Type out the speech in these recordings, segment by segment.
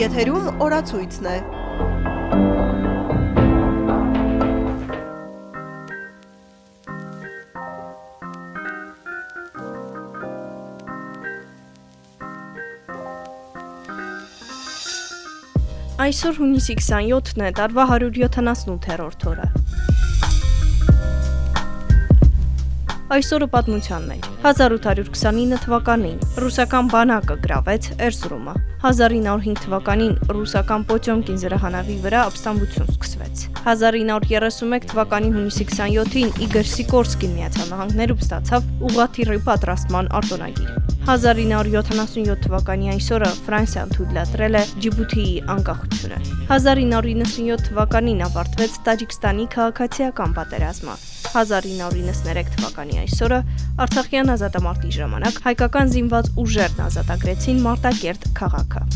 Եթերում օրացույցն է։ Այսօր հունիսի 27-ն է, տարվա 178-րդ օրը։ Այսօրը պատմության մեջ. 1829 թվականին ռուսական բանակը գրավեց Էրզրումը։ 1905 թվականին ռուսական Պոչոմկին զրահանավի վրա ապստամբություն սկսվեց։ 1931 թվականի հունիսի 27-ին Իգոր Սիկորսկին Միացյալ Նահանգներում ստացավ ուղղաթիռի պատրաստման արտոնագիր։ 1977 թվականի այսօրը Ֆրանսիան թույլատրել է Ջիբութիի անկախությունը։ 1997 թվականին ավարտվեց Տաջիկստանի քաղաքացիական պատերազմը։ 1993 թվականի այսօրը Արցախյան ազատամարտի ժամանակ հայկական զինված ուժերն ազատագրեցին Մարտակերտ քաղաքը։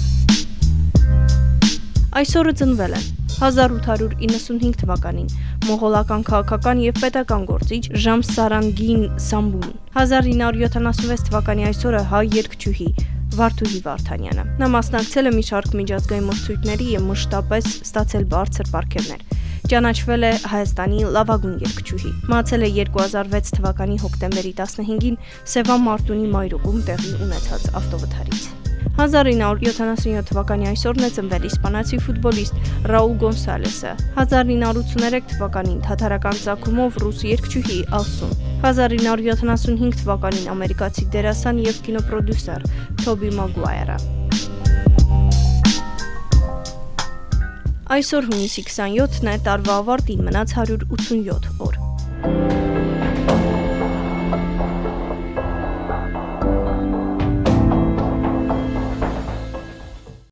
Այսօրը ծնվել են 1895 թվականին մողոլական քաղաքական եւ պետական գործիչ Ժամսարանգին Սամբուն 1976 թվականի այսօրը հայ երգչուհի Վարդուհի Վարդանյանը նա մասնակցել է մի շարք միջազգային մրցույթների եւ մշտապես ստացել բարձր պարգևներ ճանաչվել է Հայաստանի լավագույն երգչուհի։ Մահացել է 2006 թվականի հոկտեմբերի 15-ին Սևա Մարտունի մայրուղում տեղի ունեցած ավտովթարից։ 1977 թվականի այսօրն է ծնվել իսպանացի ֆուտբոլիստ Ռաուլ Գոնսալեսը։ 1983 թվականին թաթարական ցակումով ռուս երգչուհի Ալսուն։ 1975 թվականին ամերիկացի դերասան եւ կինոպրոդյուսեր Թոբի Մագուայրը։ Այսօր հունիսի 27-ն է, տարվա ավարտին մնաց 187 օր։